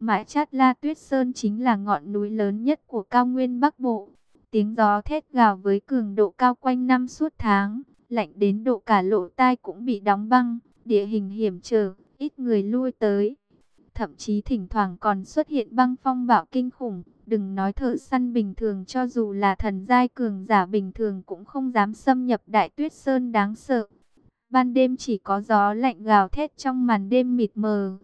Mãi Chát La Tuyết Sơn chính là ngọn núi lớn nhất của cao nguyên Bắc Bộ. Tiếng gió thét gào với cường độ cao quanh năm suốt tháng, lạnh đến độ cả lộ tai cũng bị đóng băng, địa hình hiểm trở, ít người lui tới. Thậm chí thỉnh thoảng còn xuất hiện băng phong bạo kinh khủng, đừng nói thợ săn bình thường cho dù là thần giai cường giả bình thường cũng không dám xâm nhập đại tuyết sơn đáng sợ. Ban đêm chỉ có gió lạnh gào thét trong màn đêm mịt mờ.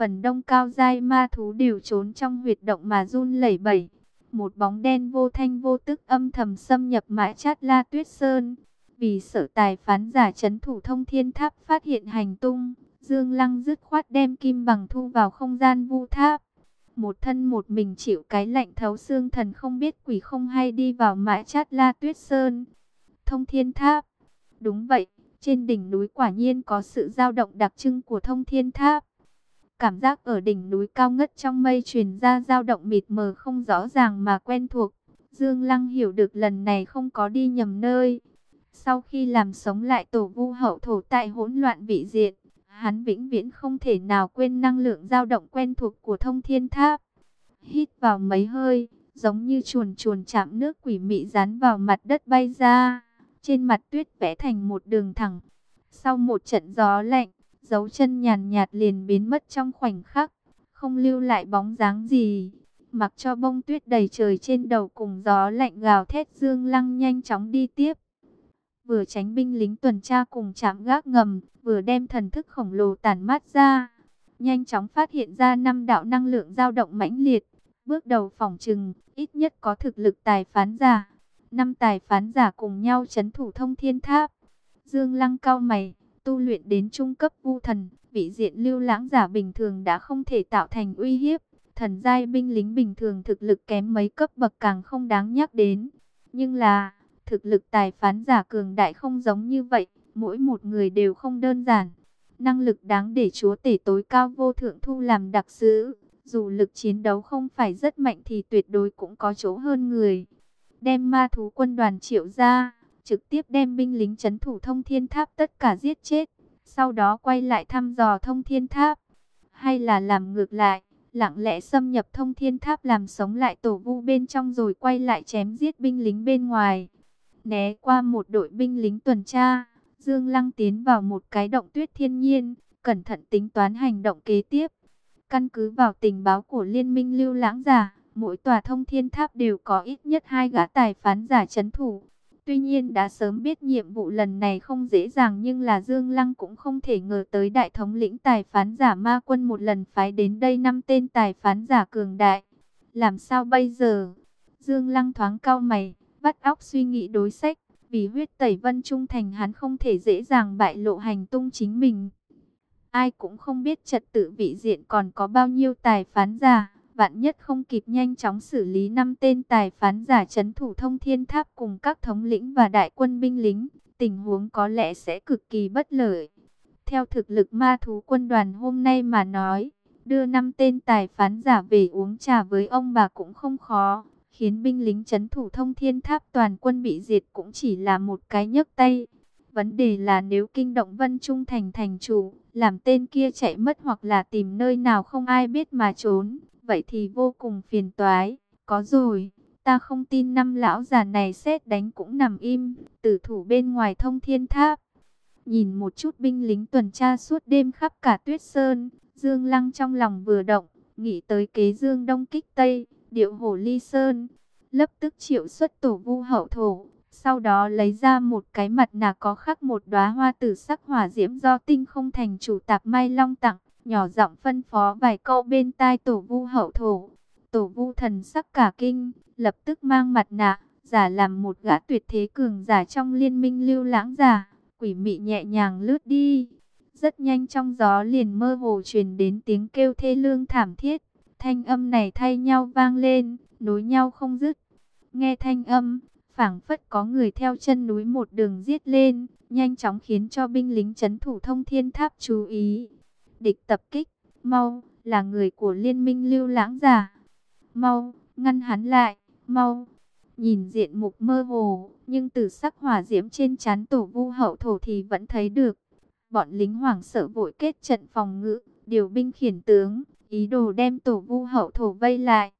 Phần đông cao giai ma thú đều trốn trong huyệt động mà run lẩy bẩy. Một bóng đen vô thanh vô tức âm thầm xâm nhập mãi chát la tuyết sơn. Vì sở tài phán giả chấn thủ thông thiên tháp phát hiện hành tung, Dương Lăng dứt khoát đem kim bằng thu vào không gian vu tháp. Một thân một mình chịu cái lạnh thấu xương thần không biết quỷ không hay đi vào mãi chát la tuyết sơn. Thông thiên tháp. Đúng vậy, trên đỉnh núi quả nhiên có sự dao động đặc trưng của thông thiên tháp. Cảm giác ở đỉnh núi cao ngất trong mây truyền ra dao động mịt mờ không rõ ràng mà quen thuộc. Dương Lăng hiểu được lần này không có đi nhầm nơi. Sau khi làm sống lại tổ vu hậu thổ tại hỗn loạn vị diện, hắn vĩnh viễn không thể nào quên năng lượng dao động quen thuộc của thông thiên tháp. Hít vào mấy hơi, giống như chuồn chuồn chạm nước quỷ mị dán vào mặt đất bay ra. Trên mặt tuyết vẽ thành một đường thẳng. Sau một trận gió lạnh, dấu chân nhàn nhạt liền biến mất trong khoảnh khắc, không lưu lại bóng dáng gì. Mặc cho bông tuyết đầy trời trên đầu cùng gió lạnh gào thét Dương Lăng nhanh chóng đi tiếp. Vừa tránh binh lính tuần tra cùng chạm gác ngầm, vừa đem thần thức khổng lồ tản mát ra. Nhanh chóng phát hiện ra năm đạo năng lượng dao động mãnh liệt. Bước đầu phòng trừng, ít nhất có thực lực tài phán giả. Năm tài phán giả cùng nhau chấn thủ thông thiên tháp. Dương Lăng cao mày, tu luyện đến trung cấp vu thần, vị diện lưu lãng giả bình thường đã không thể tạo thành uy hiếp. Thần giai binh lính bình thường thực lực kém mấy cấp bậc càng không đáng nhắc đến. Nhưng là, thực lực tài phán giả cường đại không giống như vậy, mỗi một người đều không đơn giản. Năng lực đáng để chúa tể tối cao vô thượng thu làm đặc sứ. Dù lực chiến đấu không phải rất mạnh thì tuyệt đối cũng có chỗ hơn người. Đem ma thú quân đoàn triệu ra trực tiếp đem binh lính chấn thủ thông thiên tháp tất cả giết chết, sau đó quay lại thăm dò thông thiên tháp, hay là làm ngược lại, lặng lẽ xâm nhập thông thiên tháp làm sống lại tổ vu bên trong rồi quay lại chém giết binh lính bên ngoài. Né qua một đội binh lính tuần tra, Dương Lăng tiến vào một cái động tuyết thiên nhiên, cẩn thận tính toán hành động kế tiếp. Căn cứ vào tình báo của Liên minh lưu lãng giả, mỗi tòa thông thiên tháp đều có ít nhất hai gã tài phán giả chấn thủ. Tuy nhiên đã sớm biết nhiệm vụ lần này không dễ dàng nhưng là Dương Lăng cũng không thể ngờ tới đại thống lĩnh tài phán giả ma quân một lần phái đến đây năm tên tài phán giả cường đại. Làm sao bây giờ? Dương Lăng thoáng cao mày, bắt óc suy nghĩ đối sách, vì huyết tẩy vân trung thành hắn không thể dễ dàng bại lộ hành tung chính mình. Ai cũng không biết trật tự vị diện còn có bao nhiêu tài phán giả vạn nhất không kịp nhanh chóng xử lý năm tên tài phán giả chấn thủ thông thiên tháp cùng các thống lĩnh và đại quân binh lính, tình huống có lẽ sẽ cực kỳ bất lợi. Theo thực lực ma thú quân đoàn hôm nay mà nói, đưa năm tên tài phán giả về uống trà với ông bà cũng không khó, khiến binh lính chấn thủ thông thiên tháp toàn quân bị diệt cũng chỉ là một cái nhấc tay. Vấn đề là nếu kinh động Vân Trung thành thành chủ, làm tên kia chạy mất hoặc là tìm nơi nào không ai biết mà trốn, vậy thì vô cùng phiền toái. Có rồi, ta không tin năm lão già này xét đánh cũng nằm im, tử thủ bên ngoài thông thiên tháp. Nhìn một chút binh lính tuần tra suốt đêm khắp cả tuyết sơn, Dương Lăng trong lòng vừa động, nghĩ tới kế Dương Đông kích Tây, điệu hổ ly sơn, lập tức triệu xuất tổ vu hậu thổ. Sau đó lấy ra một cái mặt nạ có khắc một đóa hoa tử sắc hỏa diễm do tinh không thành chủ tạp mai long tặng nhỏ giọng phân phó vài câu bên tai tổ vu hậu thổ. Tổ vu thần sắc cả kinh, lập tức mang mặt nạ, giả làm một gã tuyệt thế cường giả trong liên minh lưu lãng giả, quỷ mị nhẹ nhàng lướt đi. Rất nhanh trong gió liền mơ hồ truyền đến tiếng kêu thê lương thảm thiết, thanh âm này thay nhau vang lên, nối nhau không dứt. Nghe thanh âm, phảng phất có người theo chân núi một đường giết lên, nhanh chóng khiến cho binh lính chấn thủ thông thiên tháp chú ý địch tập kích, mau, là người của liên minh lưu lãng giả. Mau, ngăn hắn lại, mau. Nhìn diện mục mơ hồ, nhưng từ sắc hỏa diễm trên chán tổ vu hậu thổ thì vẫn thấy được. Bọn lính hoảng sợ vội kết trận phòng ngự, điều binh khiển tướng, ý đồ đem tổ vu hậu thổ vây lại.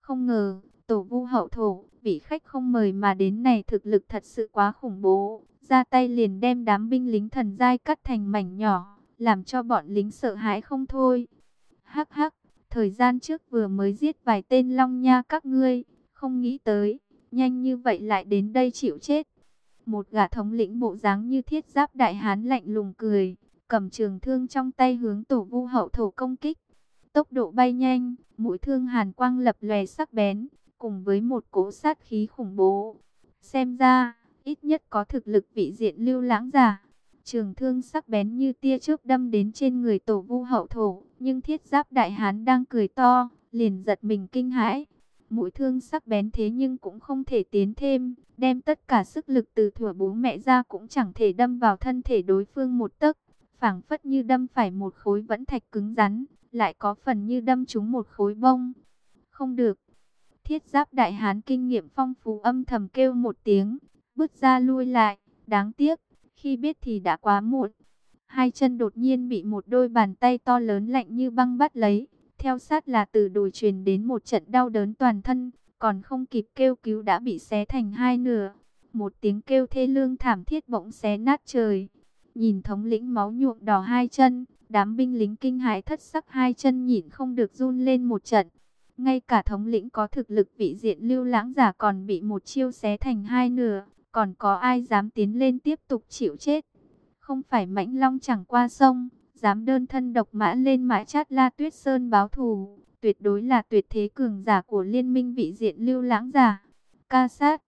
Không ngờ, tổ vu hậu thổ, vị khách không mời mà đến này thực lực thật sự quá khủng bố, ra tay liền đem đám binh lính thần giai cắt thành mảnh nhỏ, làm cho bọn lính sợ hãi không thôi. Hắc hắc, thời gian trước vừa mới giết vài tên long nha các ngươi, không nghĩ tới, nhanh như vậy lại đến đây chịu chết. Một gã thống lĩnh bộ dáng như thiết giáp đại hán lạnh lùng cười, cầm trường thương trong tay hướng tổ vu hậu thổ công kích. Tốc độ bay nhanh, mũi thương hàn quang lập lòe sắc bén, cùng với một cỗ sát khí khủng bố. Xem ra, ít nhất có thực lực vị diện lưu lãng giả. Trường thương sắc bén như tia chớp đâm đến trên người tổ vu hậu thổ, nhưng thiết giáp đại hán đang cười to, liền giật mình kinh hãi. Mũi thương sắc bén thế nhưng cũng không thể tiến thêm, đem tất cả sức lực từ thừa bố mẹ ra cũng chẳng thể đâm vào thân thể đối phương một tấc, phảng phất như đâm phải một khối vẫn thạch cứng rắn, lại có phần như đâm trúng một khối bông. Không được. Thiết giáp đại hán kinh nghiệm phong phú âm thầm kêu một tiếng, bước ra lui lại, đáng tiếc, khi biết thì đã quá muộn. Hai chân đột nhiên bị một đôi bàn tay to lớn lạnh như băng bắt lấy, theo sát là từ đùi truyền đến một trận đau đớn toàn thân, còn không kịp kêu cứu đã bị xé thành hai nửa. Một tiếng kêu thê lương thảm thiết bỗng xé nát trời. Nhìn thống lĩnh máu nhuộm đỏ hai chân, đám binh lính kinh hãi thất sắc hai chân nhịn không được run lên một trận. Ngay cả thống lĩnh có thực lực vị diện lưu lãng giả còn bị một chiêu xé thành hai nửa, còn có ai dám tiến lên tiếp tục chịu chết. Không phải mãnh long chẳng qua sông, dám đơn thân độc mã lên mã chát la tuyết sơn báo thù, tuyệt đối là tuyệt thế cường giả của liên minh vị diện lưu lãng giả. Ca sát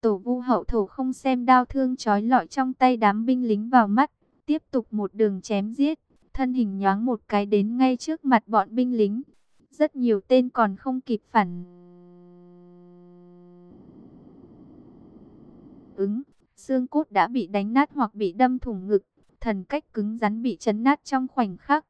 Tổ vu hậu thổ không xem đao thương chói lọi trong tay đám binh lính vào mắt, tiếp tục một đường chém giết, thân hình nhoáng một cái đến ngay trước mặt bọn binh lính. Rất nhiều tên còn không kịp phản ứng, xương cốt đã bị đánh nát hoặc bị đâm thủng ngực, thần cách cứng rắn bị chấn nát trong khoảnh khắc.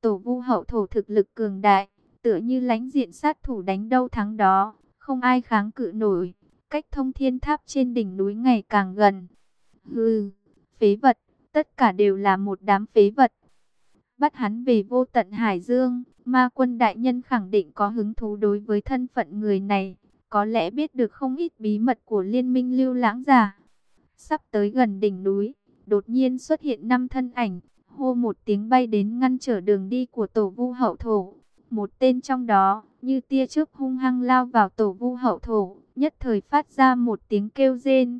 Tổ vu hậu thổ thực lực cường đại, tựa như lãnh diện sát thủ đánh đâu thắng đó, không ai kháng cự nổi. Cách thông thiên tháp trên đỉnh núi ngày càng gần. Hừ, phế vật, tất cả đều là một đám phế vật. Bắt hắn về vô tận Hải Dương, ma quân đại nhân khẳng định có hứng thú đối với thân phận người này. Có lẽ biết được không ít bí mật của liên minh lưu lãng giả. Sắp tới gần đỉnh núi, đột nhiên xuất hiện năm thân ảnh, hô một tiếng bay đến ngăn trở đường đi của tổ vu hậu thổ. Một tên trong đó, như tia chớp hung hăng lao vào tổ vu hậu thổ, nhất thời phát ra một tiếng kêu rên.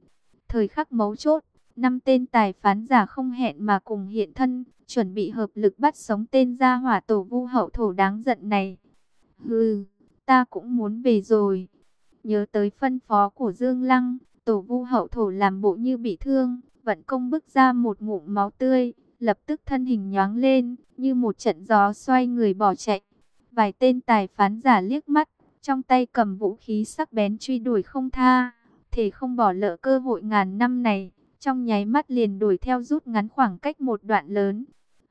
Thời khắc mấu chốt, năm tên tài phán giả không hẹn mà cùng hiện thân, chuẩn bị hợp lực bắt sống tên gia hỏa tổ vu hậu thổ đáng giận này. Hừ, ta cũng muốn về rồi. Nhớ tới phân phó của Dương Lăng, tổ vu hậu thổ làm bộ như bị thương, vận công bức ra một ngụm máu tươi, lập tức thân hình nhoáng lên, như một trận gió xoay người bỏ chạy. Vài tên tài phán giả liếc mắt, trong tay cầm vũ khí sắc bén truy đuổi không tha, thể không bỏ lỡ cơ hội ngàn năm này, trong nháy mắt liền đuổi theo rút ngắn khoảng cách một đoạn lớn.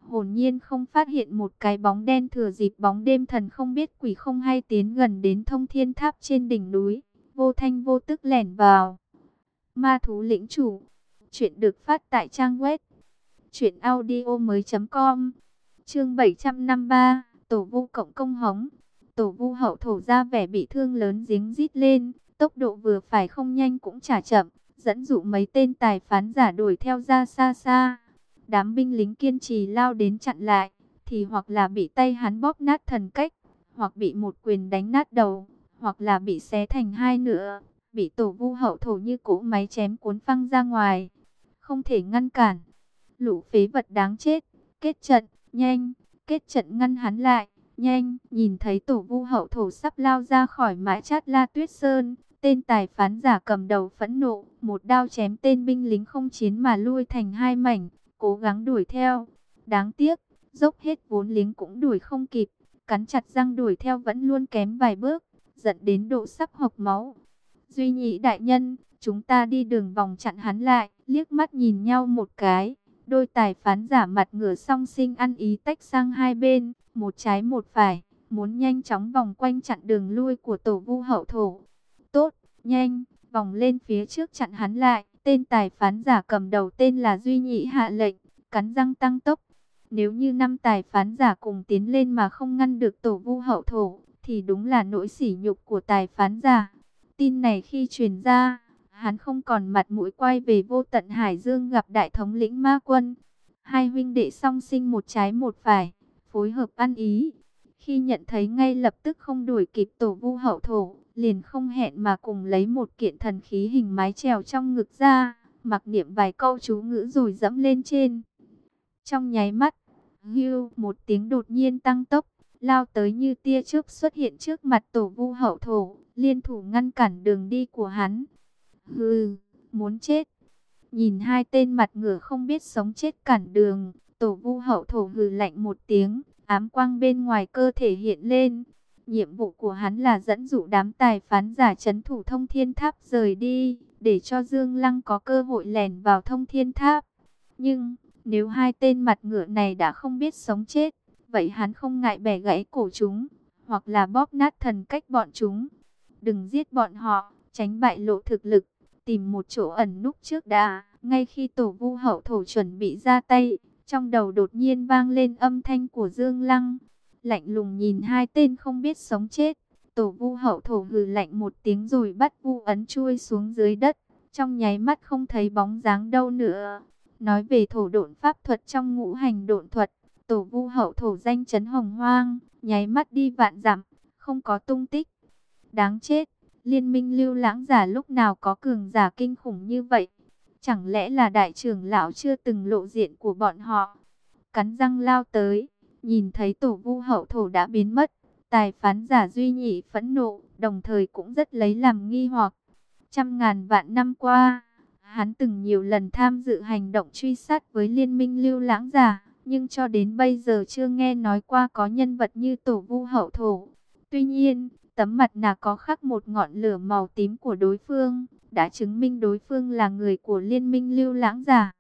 Hồn nhiên không phát hiện một cái bóng đen thừa dịp bóng đêm thần không biết quỷ không hay tiến gần đến thông thiên tháp trên đỉnh núi, vô thanh vô tức lẻn vào. Ma thú lĩnh chủ, chuyện được phát tại trang web truyệnaudiomoi.com. Chương 753, Tổ Vu cộng công hống. Tổ vu hậu thổ ra vẻ bị thương lớn giếng rít lên, tốc độ vừa phải không nhanh cũng chả chậm, dẫn dụ mấy tên tài phán giả đuổi theo ra xa xa. Đám binh lính kiên trì lao đến chặn lại, thì hoặc là bị tay hắn bóp nát thần cách, hoặc bị một quyền đánh nát đầu, hoặc là bị xé thành hai nửa, bị tổ vu hậu thổ như cỗ máy chém cuốn phăng ra ngoài. Không thể ngăn cản. Lũ phế vật đáng chết, kết trận, nhanh, kết trận ngăn hắn lại. Nhanh, nhìn thấy tổ vu hậu thổ sắp lao ra khỏi mãi chát la tuyết sơn. Tên tài phán giả cầm đầu phẫn nộ, một đao chém tên binh lính không chiến mà lui thành hai mảnh, cố gắng đuổi theo. Đáng tiếc, dốc hết vốn liếng cũng đuổi không kịp, cắn chặt răng đuổi theo vẫn luôn kém vài bước, giận đến độ sắp hộc máu. Duy nhị đại nhân, chúng ta đi đường vòng chặn hắn lại, liếc mắt nhìn nhau một cái. Đôi tài phán giả mặt ngửa song sinh ăn ý tách sang hai bên, một trái một phải, muốn nhanh chóng vòng quanh chặn đường lui của tổ vu hậu thổ. Tốt, nhanh, vòng lên phía trước chặn hắn lại, tên tài phán giả cầm đầu tên là Duy Nhị hạ lệnh, cắn răng tăng tốc. Nếu như năm tài phán giả cùng tiến lên mà không ngăn được tổ vu hậu thổ, thì đúng là nỗi sỉ nhục của tài phán giả. Tin này khi truyền ra, hắn không còn mặt mũi quay về vô tận Hải Dương gặp đại thống lĩnh ma quân. Hai huynh đệ song sinh một trái một phải, phối hợp ăn ý. Khi nhận thấy ngay lập tức không đuổi kịp tổ vu hậu thổ, liền không hẹn mà cùng lấy một kiện thần khí hình mái trèo trong ngực ra, mặc niệm vài câu chú ngữ rồi dẫm lên trên. Trong nháy mắt, hưu một tiếng đột nhiên tăng tốc, lao tới như tia chớp xuất hiện trước mặt tổ vu hậu thổ, liên thủ ngăn cản đường đi của hắn. Hừ, muốn chết. Nhìn hai tên mặt ngửa không biết sống chết cản đường, tổ vu hậu thổ hừ lạnh một tiếng, ám quang bên ngoài cơ thể hiện lên. Nhiệm vụ của hắn là dẫn dụ đám tài phán giả chấn thủ thông thiên tháp rời đi, để cho Dương Lăng có cơ hội lèn vào thông thiên tháp. Nhưng, nếu hai tên mặt ngựa này đã không biết sống chết, vậy hắn không ngại bẻ gãy cổ chúng, hoặc là bóp nát thần cách bọn chúng. Đừng giết bọn họ, tránh bại lộ thực lực, tìm một chỗ ẩn núp trước đã. Ngay khi tổ vu hậu thổ chuẩn bị ra tay, trong đầu đột nhiên vang lên âm thanh của Dương Lăng. Lạnh lùng nhìn hai tên không biết sống chết. Tổ vu hậu thổ hừ lạnh một tiếng rồi bắt vu ấn chui xuống dưới đất. Trong nháy mắt không thấy bóng dáng đâu nữa. Nói về thổ độn pháp thuật trong ngũ hành độn thuật. Tổ vu hậu thổ danh chấn hồng hoang. Nháy mắt đi vạn dặm. Không có tung tích. Đáng chết. Liên minh lưu lãng giả lúc nào có cường giả kinh khủng như vậy. Chẳng lẽ là đại trưởng lão chưa từng lộ diện của bọn họ? Cắn răng lao tới, nhìn thấy tổ vu hậu thổ đã biến mất. Tài phán giả duy nhị phẫn nộ, đồng thời cũng rất lấy làm nghi hoặc. Trăm ngàn vạn năm qua, hắn từng nhiều lần tham dự hành động truy sát với liên minh lưu lãng giả, nhưng cho đến bây giờ chưa nghe nói qua có nhân vật như tổ vu hậu thổ. Tuy nhiên, tấm mặt nạ có khắc một ngọn lửa màu tím của đối phương, đã chứng minh đối phương là người của liên minh lưu lãng giả.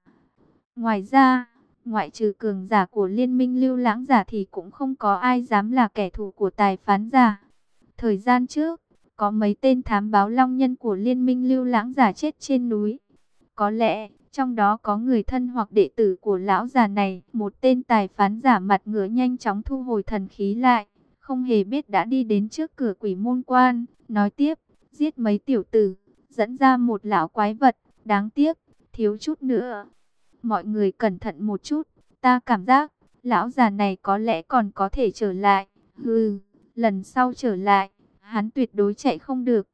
Ngoài ra, ngoại trừ cường giả của liên minh lưu lãng giả thì cũng không có ai dám là kẻ thù của tài phán giả. Thời gian trước, có mấy tên thám báo long nhân của liên minh lưu lãng giả chết trên núi. Có lẽ, trong đó có người thân hoặc đệ tử của lão già này, một tên tài phán giả mặt ngựa nhanh chóng thu hồi thần khí lại, không hề biết đã đi đến trước cửa quỷ môn quan, nói tiếp, giết mấy tiểu tử, dẫn ra một lão quái vật, đáng tiếc, thiếu chút nữa. Mọi người cẩn thận một chút, ta cảm giác, lão già này có lẽ còn có thể trở lại. Hừ, lần sau trở lại, hắn tuyệt đối chạy không được.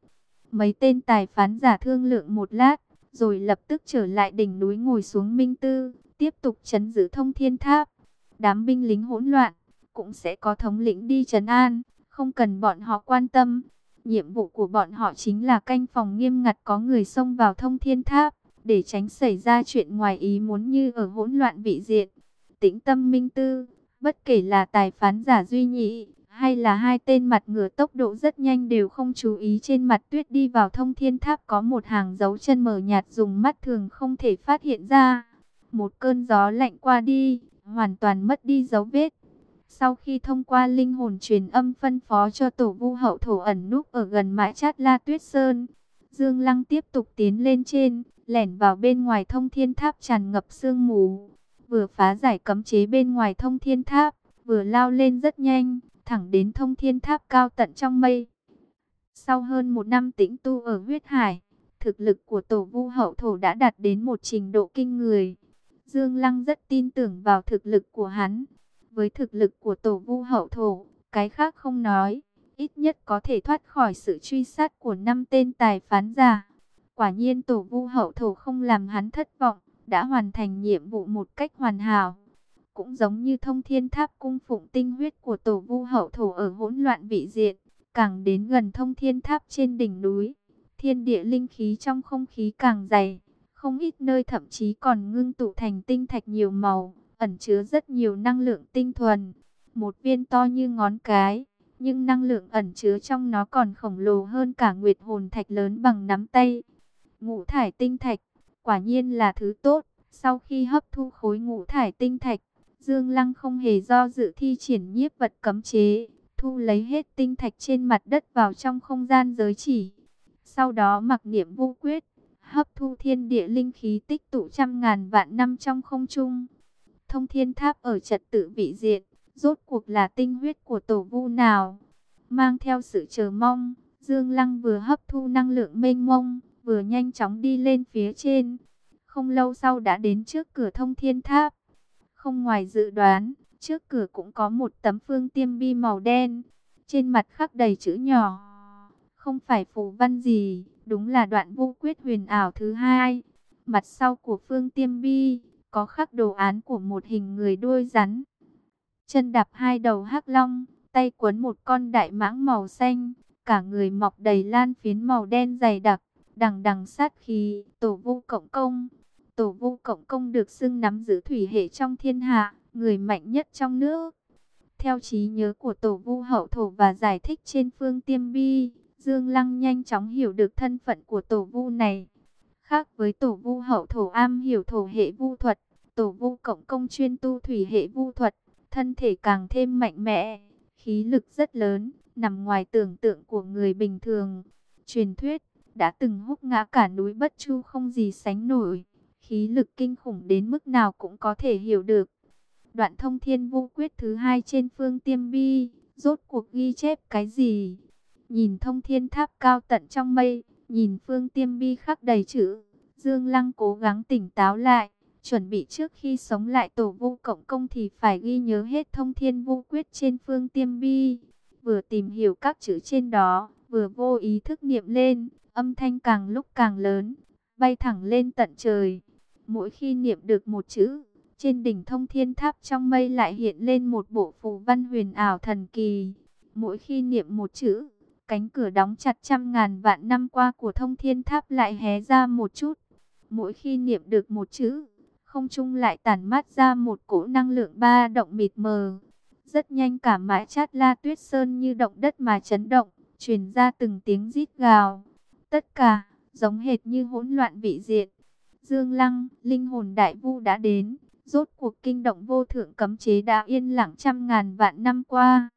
Mấy tên tài phán giả thương lượng một lát, rồi lập tức trở lại đỉnh núi ngồi xuống minh tư, tiếp tục chấn giữ thông thiên tháp. Đám binh lính hỗn loạn, cũng sẽ có thống lĩnh đi trấn an, không cần bọn họ quan tâm. Nhiệm vụ của bọn họ chính là canh phòng nghiêm ngặt có người xông vào thông thiên tháp, để tránh xảy ra chuyện ngoài ý muốn như ở hỗn loạn vị diện. Tĩnh tâm minh tư, bất kể là tài phán giả duy nhị, hay là hai tên mặt ngựa tốc độ rất nhanh đều không chú ý trên mặt tuyết đi vào thông thiên tháp có một hàng dấu chân mờ nhạt dùng mắt thường không thể phát hiện ra. Một cơn gió lạnh qua đi, hoàn toàn mất đi dấu vết. Sau khi thông qua linh hồn truyền âm phân phó cho tổ vu hậu thổ ẩn núp ở gần mãi chát la tuyết sơn, Dương Lăng tiếp tục tiến lên trên, lẻn vào bên ngoài thông thiên tháp tràn ngập sương mù. Vừa phá giải cấm chế bên ngoài thông thiên tháp, vừa lao lên rất nhanh, thẳng đến thông thiên tháp cao tận trong mây. Sau hơn một năm tĩnh tu ở huyết hải, thực lực của tổ vu hậu thổ đã đạt đến một trình độ kinh người. Dương Lăng rất tin tưởng vào thực lực của hắn, với thực lực của tổ vu hậu thổ, cái khác không nói, ít nhất có thể thoát khỏi sự truy sát của năm tên tài phán giả. Quả nhiên tổ vu hậu thổ không làm hắn thất vọng, đã hoàn thành nhiệm vụ một cách hoàn hảo. Cũng giống như thông thiên tháp cung phụng tinh huyết của tổ vu hậu thổ ở hỗn loạn vị diện, càng đến gần thông thiên tháp trên đỉnh núi, thiên địa linh khí trong không khí càng dày, không ít nơi thậm chí còn ngưng tụ thành tinh thạch nhiều màu, ẩn chứa rất nhiều năng lượng tinh thuần. Một viên to như ngón cái, nhưng năng lượng ẩn chứa trong nó còn khổng lồ hơn cả nguyệt hồn thạch lớn bằng nắm tay. Ngũ thải tinh thạch, quả nhiên là thứ tốt. Sau khi hấp thu khối ngũ thải tinh thạch, Dương Lăng không hề do dự thi triển nhiếp vật cấm chế, thu lấy hết tinh thạch trên mặt đất vào trong không gian giới chỉ. Sau đó mặc niệm vô quyết, hấp thu thiên địa linh khí tích tụ trăm ngàn vạn năm trong không trung Thông thiên tháp ở trật tự vị diện, rốt cuộc là tinh huyết của tổ vu nào? Mang theo sự chờ mong, Dương Lăng vừa hấp thu năng lượng mênh mông, vừa nhanh chóng đi lên phía trên. Không lâu sau đã đến trước cửa thông thiên tháp. Không ngoài dự đoán, trước cửa cũng có một tấm phương tiêm bi màu đen. Trên mặt khắc đầy chữ nhỏ. Không phải phù văn gì, đúng là đoạn vô quyết huyền ảo thứ hai. Mặt sau của phương tiêm bi, có khắc đồ án của một hình người đuôi rắn. Chân đạp hai đầu hắc long, tay quấn một con đại mãng màu xanh, cả người mọc đầy lan phiến màu đen dày đặc, đằng đằng sát khí, tổ vu cộng công. Tổ vu cộng công được xưng nắm giữ thủy hệ trong thiên hạ, người mạnh nhất trong nước. Theo trí nhớ của tổ vu hậu thổ và giải thích trên phương tiêm bi, Dương Lăng nhanh chóng hiểu được thân phận của tổ vu này. Khác với tổ vu hậu thổ am hiểu thổ hệ vu thuật, tổ vu cộng công chuyên tu thủy hệ vu thuật, thân thể càng thêm mạnh mẽ, khí lực rất lớn, nằm ngoài tưởng tượng của người bình thường. Truyền thuyết, đã từng hút ngã cả núi Bất Chu không gì sánh nổi, khí lực kinh khủng đến mức nào cũng có thể hiểu được. Đoạn thông thiên vô quyết thứ hai trên phương tiêm bi, rốt cuộc ghi chép cái gì? Nhìn thông thiên tháp cao tận trong mây, nhìn phương tiêm bi khắc đầy chữ, Dương Lăng cố gắng tỉnh táo lại, chuẩn bị trước khi sống lại tổ vô cộng công thì phải ghi nhớ hết thông thiên vô quyết trên phương tiêm bi. Vừa tìm hiểu các chữ trên đó, vừa vô ý thức niệm lên, âm thanh càng lúc càng lớn, bay thẳng lên tận trời. Mỗi khi niệm được một chữ, trên đỉnh thông thiên tháp trong mây lại hiện lên một bộ phù văn huyền ảo thần kỳ. Mỗi khi niệm một chữ, cánh cửa đóng chặt trăm ngàn vạn năm qua của thông thiên tháp lại hé ra một chút. Mỗi khi niệm được một chữ, không trung lại tản mát ra một cỗ năng lượng ba động mịt mờ. Rất nhanh cả mái chát la tuyết sơn như động đất mà chấn động, truyền ra từng tiếng rít gào. Tất cả, giống hệt như hỗn loạn vị diện. Dương Lăng, linh hồn đại vu đã đến, rốt cuộc kinh động vô thượng cấm chế đã yên lặng trăm ngàn vạn năm qua.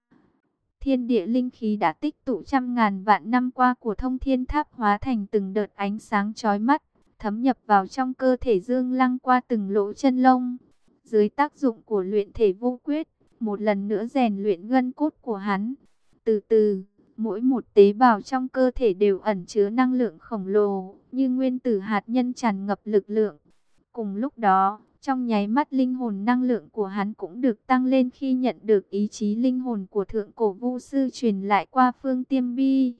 Thiên địa linh khí đã tích tụ trăm ngàn vạn năm qua của thông thiên tháp hóa thành từng đợt ánh sáng chói mắt, thấm nhập vào trong cơ thể Dương Lăng qua từng lỗ chân lông. Dưới tác dụng của luyện thể vô quyết, một lần nữa rèn luyện gân cốt của hắn. Từ từ, mỗi một tế bào trong cơ thể đều ẩn chứa năng lượng khổng lồ, như nguyên tử hạt nhân tràn ngập lực lượng. Cùng lúc đó, trong nháy mắt linh hồn năng lượng của hắn cũng được tăng lên khi nhận được ý chí linh hồn của thượng cổ vu sư truyền lại qua phương tiêm bi.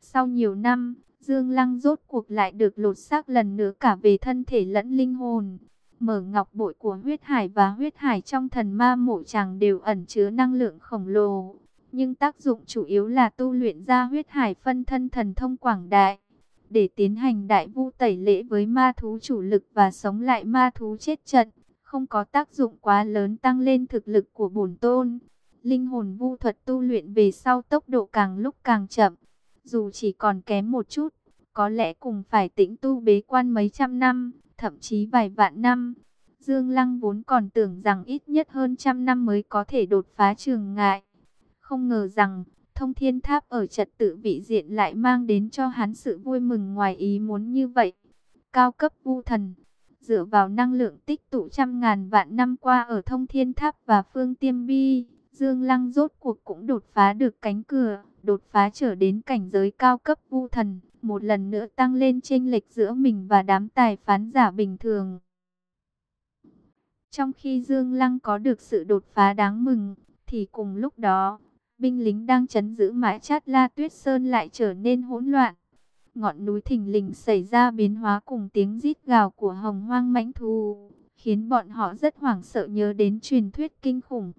Sau nhiều năm, Dương Lăng rốt cuộc lại được lột xác lần nữa cả về thân thể lẫn linh hồn. Mở ngọc bội của huyết hải và huyết hải trong thần ma mộ chàng đều ẩn chứa năng lượng khổng lồ. Nhưng tác dụng chủ yếu là tu luyện ra huyết hải phân thân thần thông quảng đại. Để tiến hành đại vu tẩy lễ với ma thú chủ lực và sống lại ma thú chết trận. Không có tác dụng quá lớn tăng lên thực lực của bổn tôn. Linh hồn vu thuật tu luyện về sau tốc độ càng lúc càng chậm. Dù chỉ còn kém một chút, có lẽ cùng phải tĩnh tu bế quan mấy trăm năm, thậm chí vài vạn năm. Dương Lăng vốn còn tưởng rằng ít nhất hơn trăm năm mới có thể đột phá trường ngại. Không ngờ rằng, thông thiên tháp ở trật tự vị diện lại mang đến cho hắn sự vui mừng ngoài ý muốn như vậy. Cao cấp vu thần, dựa vào năng lượng tích tụ trăm ngàn vạn năm qua ở thông thiên tháp và phương tiêm bi, Dương Lăng rốt cuộc cũng đột phá được cánh cửa, đột phá trở đến cảnh giới cao cấp vu thần một lần nữa tăng lên chênh lệch giữa mình và đám tài phán giả bình thường. Trong khi Dương Lăng có được sự đột phá đáng mừng, thì cùng lúc đó, binh lính đang chấn giữ mãi chát la tuyết sơn lại trở nên hỗn loạn. Ngọn núi thình lình xảy ra biến hóa cùng tiếng rít gào của hồng hoang mãnh thú, khiến bọn họ rất hoảng sợ nhớ đến truyền thuyết kinh khủng.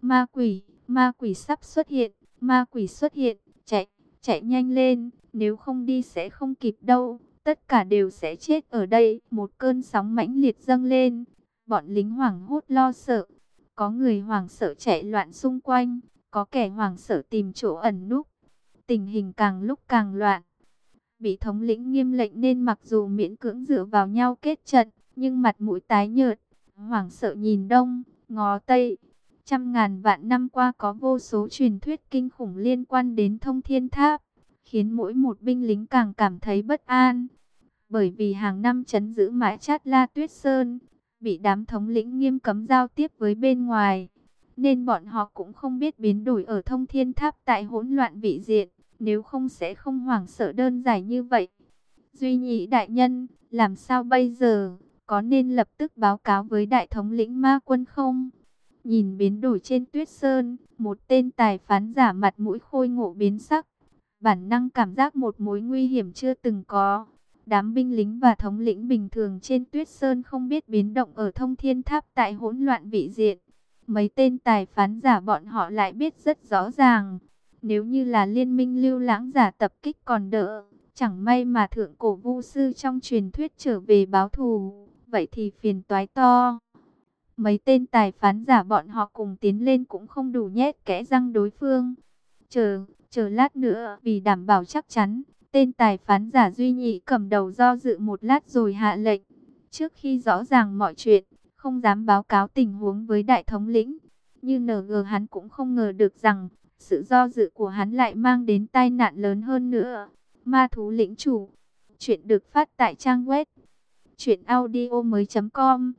Ma quỷ, ma quỷ sắp xuất hiện, ma quỷ xuất hiện, chạy, chạy nhanh lên, nếu không đi sẽ không kịp đâu, tất cả đều sẽ chết ở đây. Một cơn sóng mãnh liệt dâng lên, bọn lính hoảng hốt lo sợ. Có người hoảng sợ chạy loạn xung quanh, có kẻ hoảng sợ tìm chỗ ẩn núp. Tình hình càng lúc càng loạn. Bị thống lĩnh nghiêm lệnh nên mặc dù miễn cưỡng dựa vào nhau kết trận, nhưng mặt mũi tái nhợt, hoảng sợ nhìn đông, ngó tây. Trăm ngàn vạn năm qua có vô số truyền thuyết kinh khủng liên quan đến thông thiên tháp khiến mỗi một binh lính càng cảm thấy bất an. Bởi vì hàng năm chấn giữ mãi chát la tuyết sơn, bị đám thống lĩnh nghiêm cấm giao tiếp với bên ngoài. Nên bọn họ cũng không biết biến đổi ở thông thiên tháp tại hỗn loạn vị diện, nếu không sẽ không hoảng sợ đơn giản như vậy. Duy nhị đại nhân, làm sao bây giờ, có nên lập tức báo cáo với đại thống lĩnh ma quân không? Nhìn biến đổi trên tuyết sơn, một tên tài phán giả mặt mũi khôi ngộ biến sắc. Bản năng cảm giác một mối nguy hiểm chưa từng có. Đám binh lính và thống lĩnh bình thường trên tuyết sơn không biết biến động ở thông thiên tháp tại hỗn loạn vị diện. Mấy tên tài phán giả bọn họ lại biết rất rõ ràng. Nếu như là liên minh lưu lãng giả tập kích còn đỡ, chẳng may mà thượng cổ vu sư trong truyền thuyết trở về báo thù, vậy thì phiền toái to. Mấy tên tài phán giả bọn họ cùng tiến lên cũng không đủ nhét kẽ răng đối phương. Chờ, chờ lát nữa vì đảm bảo chắc chắn, tên tài phán giả duy nhị cầm đầu do dự một lát rồi hạ lệnh. Trước khi rõ ràng mọi chuyện, không dám báo cáo tình huống với đại thống lĩnh. Như NG hắn cũng không ngờ được rằng, sự do dự của hắn lại mang đến tai nạn lớn hơn nữa. Ma thú lĩnh chủ, chuyện được phát tại trang web chuyện audio mới.com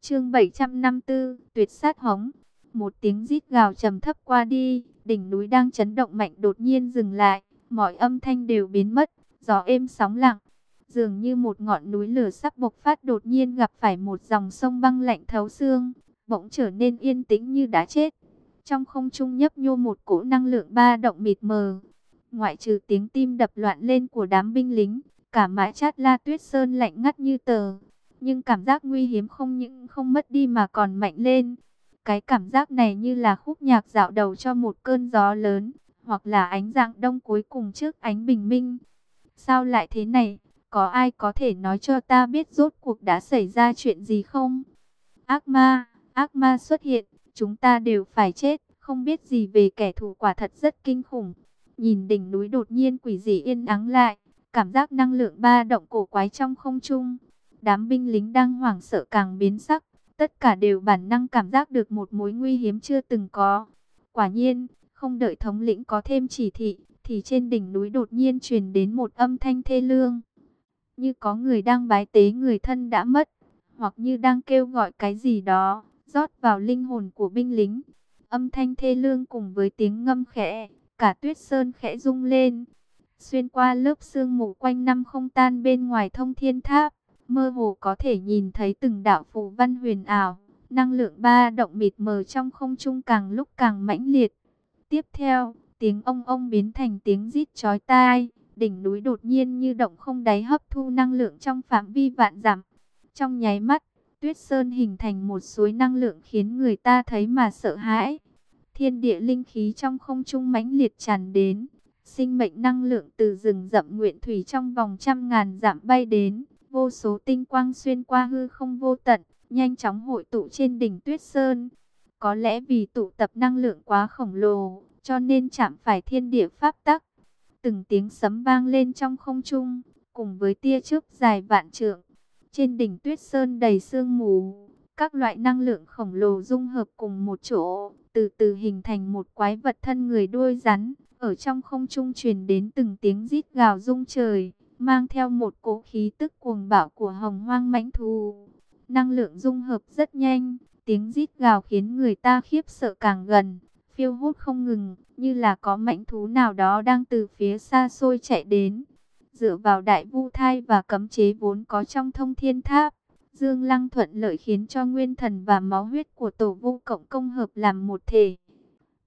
Chương 754, tuyệt sát hóng Một tiếng rít gào trầm thấp qua đi, đỉnh núi đang chấn động mạnh đột nhiên dừng lại, mọi âm thanh đều biến mất, gió êm sóng lặng. Dường như một ngọn núi lửa sắp bộc phát đột nhiên gặp phải một dòng sông băng lạnh thấu xương, bỗng trở nên yên tĩnh như đã chết. Trong không trung nhấp nhô một cỗ năng lượng ba động mịt mờ. Ngoại trừ tiếng tim đập loạn lên của đám binh lính, cả mái chát la tuyết sơn lạnh ngắt như tờ nhưng cảm giác nguy hiểm không những không mất đi mà còn mạnh lên. Cái cảm giác này như là khúc nhạc dạo đầu cho một cơn gió lớn, hoặc là ánh dạng đông cuối cùng trước ánh bình minh. Sao lại thế này? Có ai có thể nói cho ta biết rốt cuộc đã xảy ra chuyện gì không? Ác ma, ác ma xuất hiện, chúng ta đều phải chết, không biết gì về kẻ thù quả thật rất kinh khủng. Nhìn đỉnh núi đột nhiên quỷ dị yên ắng lại, cảm giác năng lượng ba động cổ quái trong không trung Đám binh lính đang hoảng sợ càng biến sắc, tất cả đều bản năng cảm giác được một mối nguy hiểm chưa từng có. Quả nhiên, không đợi thống lĩnh có thêm chỉ thị, thì trên đỉnh núi đột nhiên truyền đến một âm thanh thê lương. Như có người đang bái tế người thân đã mất, hoặc như đang kêu gọi cái gì đó, rót vào linh hồn của binh lính. Âm thanh thê lương cùng với tiếng ngâm khẽ, cả tuyết sơn khẽ rung lên. Xuyên qua lớp sương mù quanh năm không tan bên ngoài thông thiên tháp, mơ hồ có thể nhìn thấy từng đạo phù văn huyền ảo, năng lượng ba động mịt mờ trong không trung càng lúc càng mãnh liệt. Tiếp theo, tiếng ông ông biến thành tiếng rít chói tai, đỉnh núi đột nhiên như động không đáy hấp thu năng lượng trong phạm vi vạn dặm. Trong nháy mắt, tuyết sơn hình thành một suối năng lượng khiến người ta thấy mà sợ hãi. Thiên địa linh khí trong không trung mãnh liệt tràn đến, sinh mệnh năng lượng từ rừng rậm nguyện thủy trong vòng trăm ngàn dặm bay đến Vô số tinh quang xuyên qua hư không vô tận, nhanh chóng hội tụ trên đỉnh Tuyết Sơn. Có lẽ vì tụ tập năng lượng quá khổng lồ, cho nên chạm phải thiên địa pháp tắc. Từng tiếng sấm vang lên trong không trung, cùng với tia chớp dài vạn trượng. Trên đỉnh Tuyết Sơn đầy sương mù, các loại năng lượng khổng lồ dung hợp cùng một chỗ, từ từ hình thành một quái vật thân người đuôi rắn. Ở trong không trung truyền đến từng tiếng rít gào rung trời mang theo một cỗ khí tức cuồng bạo của hồng hoang mãnh thú. Năng lượng dung hợp rất nhanh, tiếng rít gào khiến người ta khiếp sợ càng gần, phiêu hút không ngừng, như là có mãnh thú nào đó đang từ phía xa xôi chạy đến. Dựa vào đại vu thai và cấm chế vốn có trong thông thiên tháp, Dương Lăng thuận lợi khiến cho nguyên thần và máu huyết của tổ vu cộng công hợp làm một thể.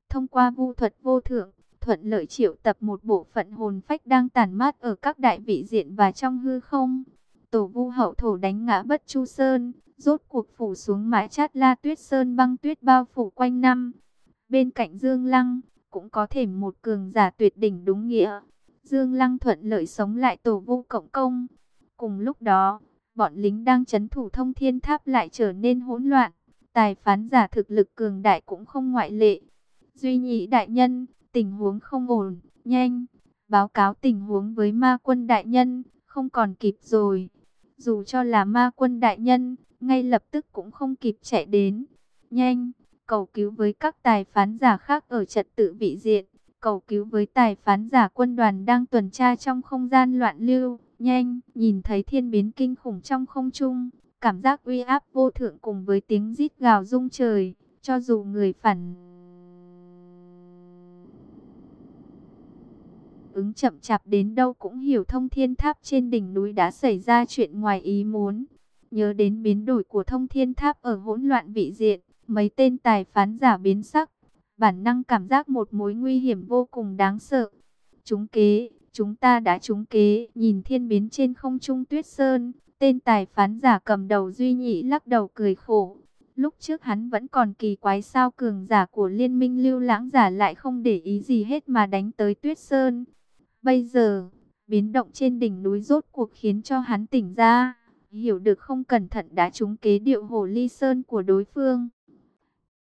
Thông qua vu thuật vô thượng, thuận lợi triệu tập một bộ phận hồn phách đang tàn mát ở các đại vị diện và trong hư không. Tổ vu hậu thổ đánh ngã bất chu sơn, rốt cuộc phủ xuống mái chát la tuyết sơn băng tuyết bao phủ quanh năm. Bên cạnh Dương Lăng, cũng có thể một cường giả tuyệt đỉnh đúng nghĩa. Dương Lăng thuận lợi sống lại tổ vu cộng công. Cùng lúc đó, bọn lính đang chấn thủ thông thiên tháp lại trở nên hỗn loạn. Tài phán giả thực lực cường đại cũng không ngoại lệ. Duy nhị đại nhân, tình huống không ổn, nhanh, báo cáo tình huống với ma quân đại nhân, không còn kịp rồi. Dù cho là ma quân đại nhân, ngay lập tức cũng không kịp chạy đến. Nhanh, cầu cứu với các tài phán giả khác ở trật tự vị diện, cầu cứu với tài phán giả quân đoàn đang tuần tra trong không gian loạn lưu. Nhanh, nhìn thấy thiên biến kinh khủng trong không trung, cảm giác uy áp vô thượng cùng với tiếng rít gào rung trời, cho dù người phản ứng chậm chạp đến đâu cũng hiểu thông thiên tháp trên đỉnh núi đã xảy ra chuyện ngoài ý muốn. Nhớ đến biến đổi của thông thiên tháp ở hỗn loạn vị diện, mấy tên tài phán giả biến sắc, bản năng cảm giác một mối nguy hiểm vô cùng đáng sợ. Chúng kế, chúng ta đã trúng kế, nhìn thiên biến trên không trung tuyết sơn, tên tài phán giả cầm đầu duy nhị lắc đầu cười khổ. Lúc trước hắn vẫn còn kỳ quái sao cường giả của liên minh lưu lãng giả lại không để ý gì hết mà đánh tới tuyết sơn. Bây giờ, biến động trên đỉnh núi rốt cuộc khiến cho hắn tỉnh ra, hiểu được không cẩn thận đã trúng kế điệu hồ ly sơn của đối phương.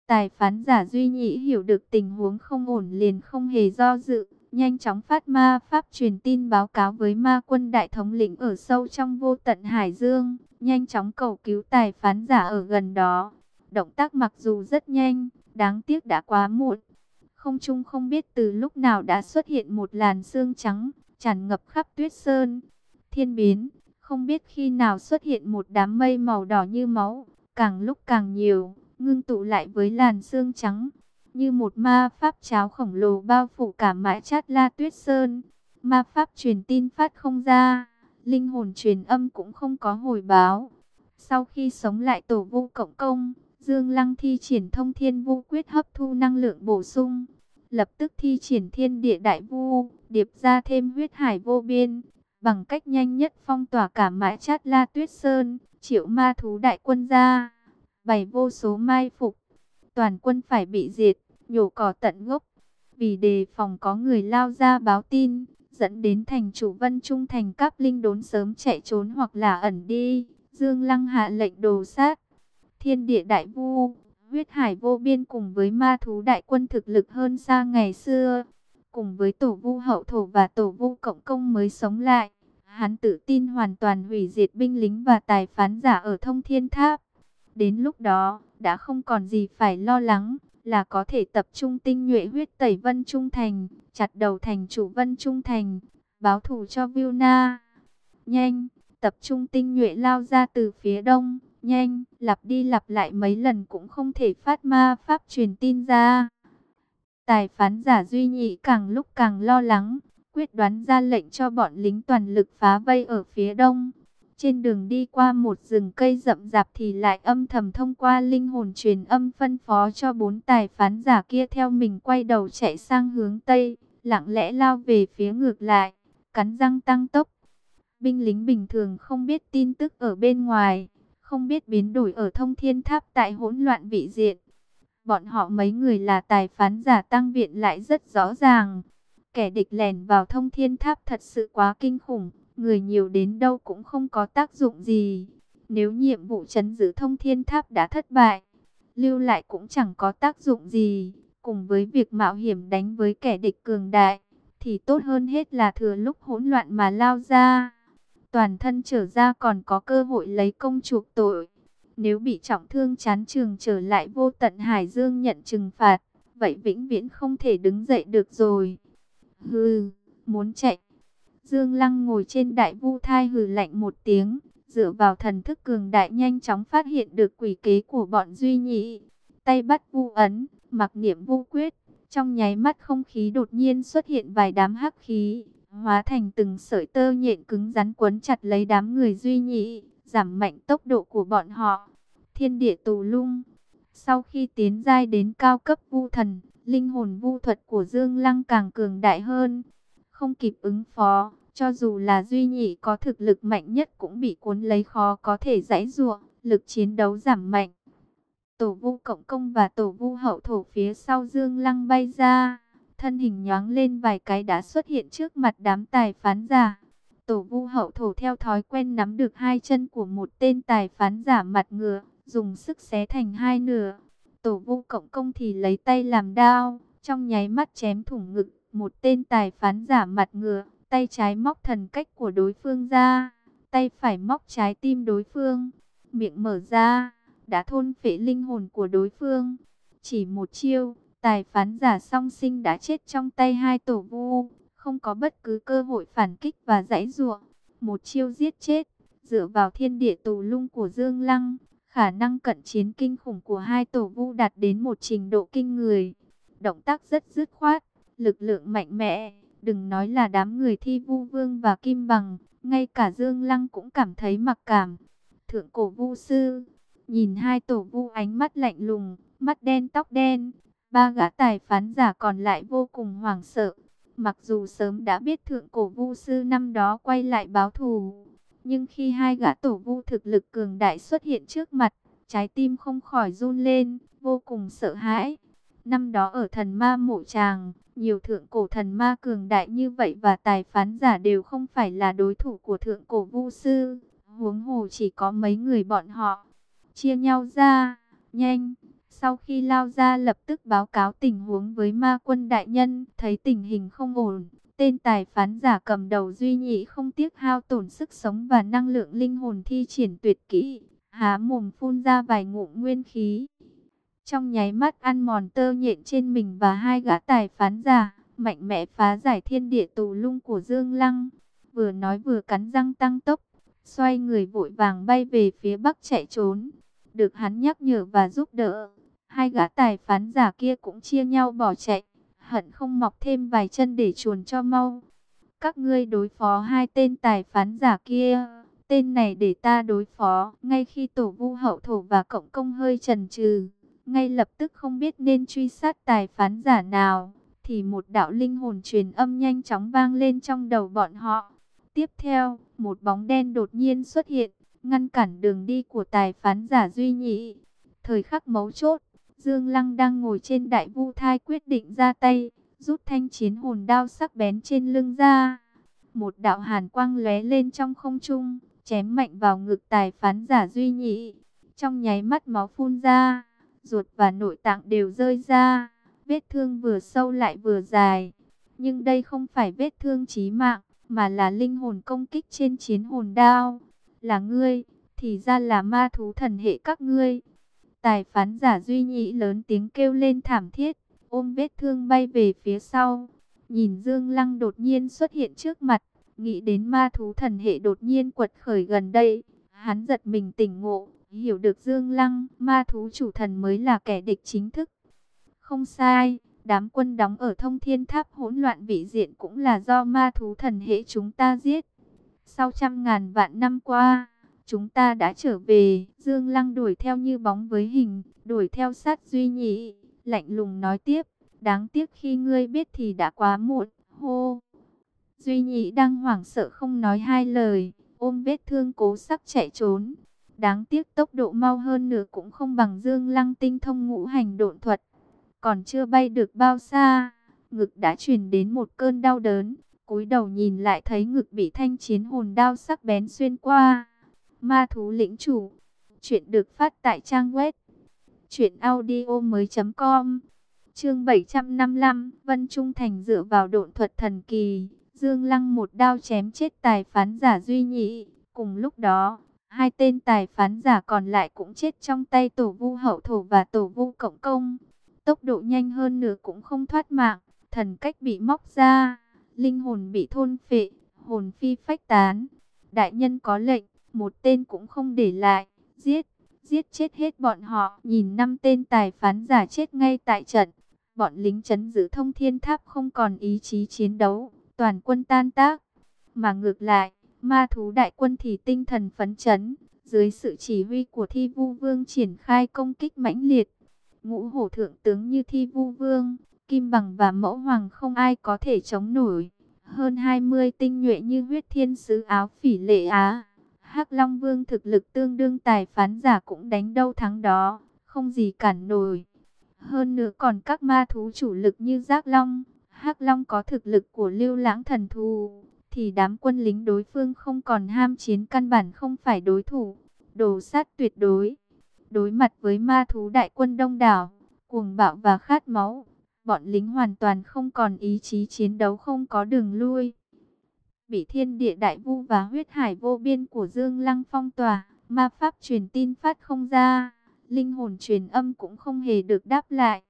Tài phán giả duy nhị hiểu được tình huống không ổn liền không hề do dự, nhanh chóng phát ma pháp truyền tin báo cáo với ma quân đại thống lĩnh ở sâu trong vô tận Hải Dương, nhanh chóng cầu cứu tài phán giả ở gần đó. Động tác mặc dù rất nhanh, đáng tiếc đã quá muộn. Không trung không biết từ lúc nào đã xuất hiện một làn sương trắng, tràn ngập khắp tuyết sơn. Thiên biến, không biết khi nào xuất hiện một đám mây màu đỏ như máu, càng lúc càng nhiều, ngưng tụ lại với làn xương trắng. Như một ma pháp cháo khổng lồ bao phủ cả mãi chát la tuyết sơn. Ma pháp truyền tin phát không ra, linh hồn truyền âm cũng không có hồi báo. Sau khi sống lại tổ vô cộng công, Dương Lăng thi triển thông thiên vu quyết hấp thu năng lượng bổ sung. Lập tức thi triển thiên địa đại vu, điệp ra thêm huyết hải vô biên. Bằng cách nhanh nhất phong tỏa cả mãi chát la tuyết sơn, triệu ma thú đại quân ra. Bày vô số mai phục. Toàn quân phải bị diệt, nhổ cỏ tận gốc. Vì đề phòng có người lao ra báo tin, dẫn đến thành chủ vân trung thành các linh đốn sớm chạy trốn hoặc là ẩn đi. Dương Lăng hạ lệnh đồ sát thiên địa đại vu, huyết hải vô biên cùng với ma thú đại quân thực lực hơn xa ngày xưa, cùng với tổ vu hậu thổ và tổ vu cộng công mới sống lại. Hắn tự tin hoàn toàn hủy diệt binh lính và tài phán giả ở thông thiên tháp. Đến lúc đó, đã không còn gì phải lo lắng, là có thể tập trung tinh nhuệ huyết tẩy Vân Trung Thành, chặt đầu thành chủ Vân Trung Thành, báo thù cho Vilna. Nhanh, tập trung tinh nhuệ lao ra từ phía đông nhanh, lặp đi lặp lại mấy lần cũng không thể phát ma pháp truyền tin ra. Tài phán giả duy nhị càng lúc càng lo lắng, quyết đoán ra lệnh cho bọn lính toàn lực phá vây ở phía đông. Trên đường đi qua một rừng cây rậm rạp thì lại âm thầm thông qua linh hồn truyền âm phân phó cho bốn tài phán giả kia theo mình quay đầu chạy sang hướng Tây, lặng lẽ lao về phía ngược lại, cắn răng tăng tốc. Binh lính bình thường không biết tin tức ở bên ngoài, không biết biến đổi ở thông thiên tháp tại hỗn loạn vị diện. Bọn họ mấy người là tài phán giả tăng viện lại rất rõ ràng. Kẻ địch lèn vào thông thiên tháp thật sự quá kinh khủng, người nhiều đến đâu cũng không có tác dụng gì. Nếu nhiệm vụ chấn giữ thông thiên tháp đã thất bại, lưu lại cũng chẳng có tác dụng gì. Cùng với việc mạo hiểm đánh với kẻ địch cường đại, thì tốt hơn hết là thừa lúc hỗn loạn mà lao ra toàn thân trở ra còn có cơ hội lấy công chuộc tội. Nếu bị trọng thương chán trường trở lại vô tận Hải Dương nhận trừng phạt, vậy vĩnh viễn không thể đứng dậy được rồi. Hừ, muốn chạy. Dương Lăng ngồi trên đại vu thai hừ lạnh một tiếng, dựa vào thần thức cường đại nhanh chóng phát hiện được quỷ kế của bọn Duy Nhị. Tay bắt vu ấn, mặc niệm vu quyết, trong nháy mắt không khí đột nhiên xuất hiện vài đám hắc khí, hóa thành từng sợi tơ nhện cứng rắn quấn chặt lấy đám người duy nhị, giảm mạnh tốc độ của bọn họ. Thiên địa tù lung. Sau khi tiến giai đến cao cấp vu thần, linh hồn vu thuật của Dương Lăng càng cường đại hơn. Không kịp ứng phó, cho dù là duy nhị có thực lực mạnh nhất cũng bị cuốn lấy khó có thể giải ruộng, lực chiến đấu giảm mạnh. Tổ vu cộng công và tổ vu hậu thổ phía sau Dương Lăng bay ra thân hình nhoáng lên vài cái đã xuất hiện trước mặt đám tài phán giả. Tổ vu hậu thổ theo thói quen nắm được hai chân của một tên tài phán giả mặt ngựa, dùng sức xé thành hai nửa. Tổ vu cộng công thì lấy tay làm đao, trong nháy mắt chém thủng ngực một tên tài phán giả mặt ngựa, tay trái móc thần cách của đối phương ra, tay phải móc trái tim đối phương, miệng mở ra, đã thôn phệ linh hồn của đối phương. Chỉ một chiêu, Tài phán giả song sinh đã chết trong tay hai tổ vu, không có bất cứ cơ hội phản kích và giải giụa. Một chiêu giết chết, Dựa vào thiên địa tù lung của Dương Lăng, khả năng cận chiến kinh khủng của hai tổ vu đạt đến một trình độ kinh người. Động tác rất dứt khoát, lực lượng mạnh mẽ, đừng nói là đám người thi vu vương và kim bằng, ngay cả Dương Lăng cũng cảm thấy mặc cảm. Thượng cổ vu sư, nhìn hai tổ vu ánh mắt lạnh lùng, mắt đen tóc đen, ba gã tài phán giả còn lại vô cùng hoảng sợ. Mặc dù sớm đã biết thượng cổ vu sư năm đó quay lại báo thù, nhưng khi hai gã tổ vu thực lực cường đại xuất hiện trước mặt, trái tim không khỏi run lên, vô cùng sợ hãi. Năm đó ở thần ma mộ tràng, nhiều thượng cổ thần ma cường đại như vậy và tài phán giả đều không phải là đối thủ của thượng cổ vu sư. Huống hồ chỉ có mấy người bọn họ. Chia nhau ra, nhanh. Sau khi lao ra lập tức báo cáo tình huống với ma quân đại nhân, thấy tình hình không ổn. Tên tài phán giả cầm đầu duy nhị không tiếc hao tổn sức sống và năng lượng linh hồn thi triển tuyệt kỹ, há mồm phun ra vài ngụm nguyên khí. Trong nháy mắt ăn mòn tơ nhện trên mình và hai gã tài phán giả, mạnh mẽ phá giải thiên địa tù lung của Dương Lăng. Vừa nói vừa cắn răng tăng tốc, xoay người vội vàng bay về phía bắc chạy trốn. Được hắn nhắc nhở và giúp đỡ, hai gã tài phán giả kia cũng chia nhau bỏ chạy, hận không mọc thêm vài chân để chuồn cho mau. Các ngươi đối phó hai tên tài phán giả kia, tên này để ta đối phó. Ngay khi tổ vu hậu thổ và cộng công hơi trần trừ, ngay lập tức không biết nên truy sát tài phán giả nào, thì một đạo linh hồn truyền âm nhanh chóng vang lên trong đầu bọn họ. Tiếp theo, một bóng đen đột nhiên xuất hiện, ngăn cản đường đi của tài phán giả duy nhị. Thời khắc mấu chốt, Dương Lăng đang ngồi trên đại vu thai quyết định ra tay, rút thanh chiến hồn đao sắc bén trên lưng ra. Một đạo hàn quang lóe lên trong không trung, chém mạnh vào ngực tài phán giả duy nhị. Trong nháy mắt máu phun ra, ruột và nội tạng đều rơi ra. Vết thương vừa sâu lại vừa dài. Nhưng đây không phải vết thương chí mạng, mà là linh hồn công kích trên chiến hồn đao. Là ngươi, thì ra là ma thú thần hệ các ngươi. Tài phán giả duy nhị lớn tiếng kêu lên thảm thiết, ôm vết thương bay về phía sau. Nhìn Dương Lăng đột nhiên xuất hiện trước mặt, nghĩ đến ma thú thần hệ đột nhiên quật khởi gần đây. Hắn giật mình tỉnh ngộ, hiểu được Dương Lăng, ma thú chủ thần mới là kẻ địch chính thức. Không sai, đám quân đóng ở thông thiên tháp hỗn loạn vị diện cũng là do ma thú thần hệ chúng ta giết. Sau trăm ngàn vạn năm qua, chúng ta đã trở về. Dương Lăng đuổi theo như bóng với hình, đuổi theo sát Duy Nhị, lạnh lùng nói tiếp. Đáng tiếc khi ngươi biết thì đã quá muộn, hô. Duy Nhị đang hoảng sợ không nói hai lời, ôm vết thương cố sắc chạy trốn. Đáng tiếc tốc độ mau hơn nữa cũng không bằng Dương Lăng tinh thông ngũ hành độn thuật. Còn chưa bay được bao xa, ngực đã truyền đến một cơn đau đớn. cúi đầu nhìn lại thấy ngực bị thanh chiến hồn đao sắc bén xuyên qua. Ma thú lĩnh chủ. Chuyện được phát tại trang web. Chuyện audio mới com. Chương 755. Vân Trung Thành dựa vào độn thuật thần kỳ. Dương Lăng một đao chém chết tài phán giả duy nhị. Cùng lúc đó, hai tên tài phán giả còn lại cũng chết trong tay tổ vu hậu thổ và tổ vu cộng công. Tốc độ nhanh hơn nữa cũng không thoát mạng. Thần cách bị móc ra. Linh hồn bị thôn phệ. Hồn phi phách tán. Đại nhân có lệnh một tên cũng không để lại, giết, giết chết hết bọn họ. Nhìn năm tên tài phán giả chết ngay tại trận, bọn lính chấn giữ thông thiên tháp không còn ý chí chiến đấu, toàn quân tan tác. Mà ngược lại, ma thú đại quân thì tinh thần phấn chấn, dưới sự chỉ huy của thi vu vương triển khai công kích mãnh liệt. Ngũ hổ thượng tướng như thi vu vương, kim bằng và mẫu hoàng không ai có thể chống nổi. Hơn 20 tinh nhuệ như huyết thiên sứ áo phỉ lệ á Hắc Long Vương thực lực tương đương tài phán giả cũng đánh đâu thắng đó, không gì cản nổi. Hơn nữa còn các ma thú chủ lực như Giác Long, Hắc Long có thực lực của lưu lãng thần thù, thì đám quân lính đối phương không còn ham chiến căn bản không phải đối thủ, đồ sát tuyệt đối. Đối mặt với ma thú đại quân đông đảo, cuồng bạo và khát máu, bọn lính hoàn toàn không còn ý chí chiến đấu không có đường lui bị thiên địa đại vu và huyết hải vô biên của Dương Lăng phong tỏa, ma pháp truyền tin phát không ra, linh hồn truyền âm cũng không hề được đáp lại.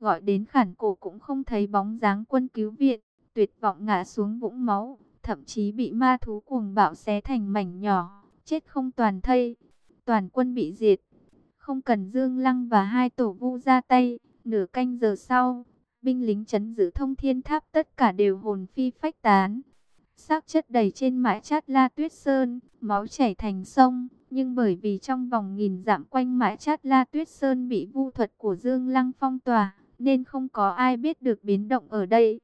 Gọi đến khản cổ cũng không thấy bóng dáng quân cứu viện, tuyệt vọng ngã xuống vũng máu, thậm chí bị ma thú cuồng bạo xé thành mảnh nhỏ, chết không toàn thây, toàn quân bị diệt. Không cần Dương Lăng và hai tổ vu ra tay, nửa canh giờ sau, binh lính chấn giữ thông thiên tháp tất cả đều hồn phi phách tán. xác chất đầy trên mãi chát la tuyết sơn, máu chảy thành sông, nhưng bởi vì trong vòng nghìn dặm quanh mãi chát la tuyết sơn bị vu thuật của Dương Lăng phong tỏa, nên không có ai biết được biến động ở đây.